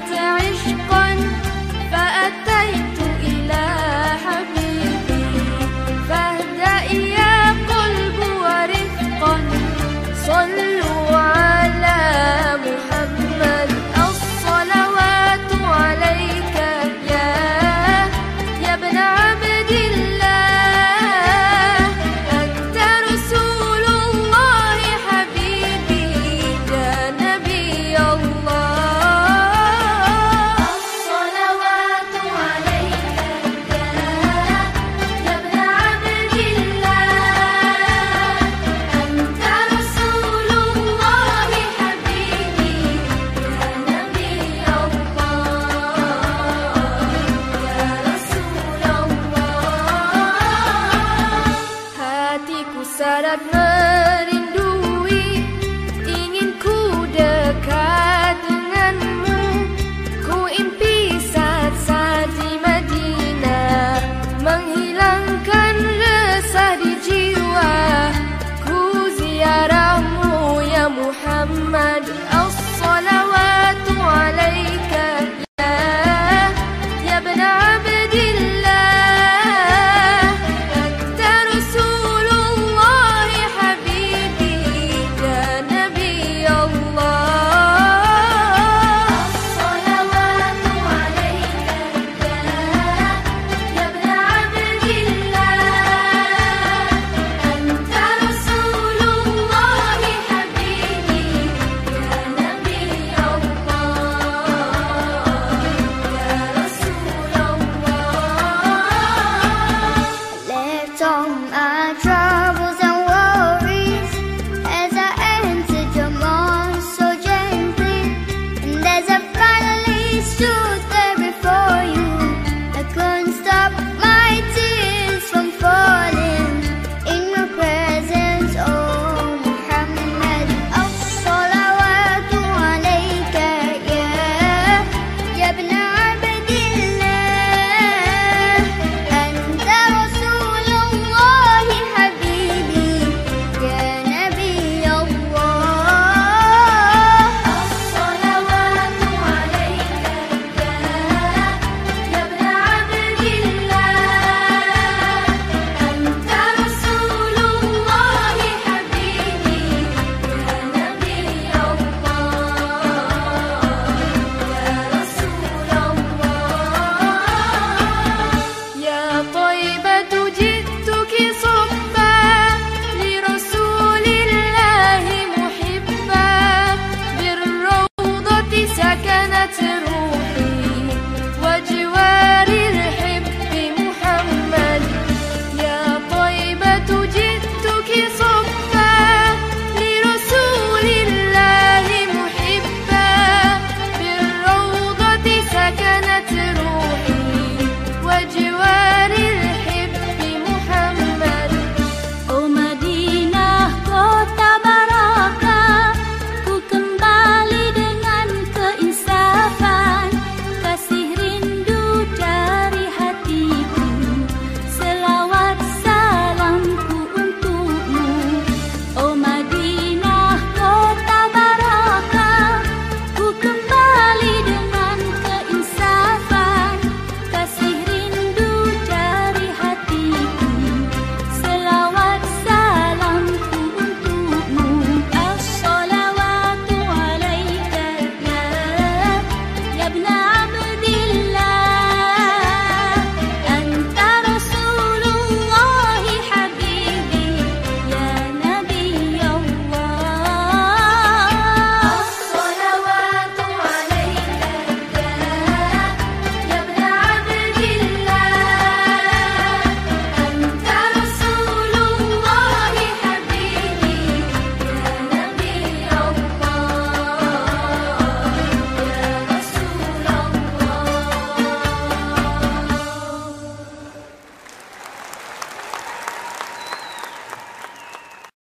terre et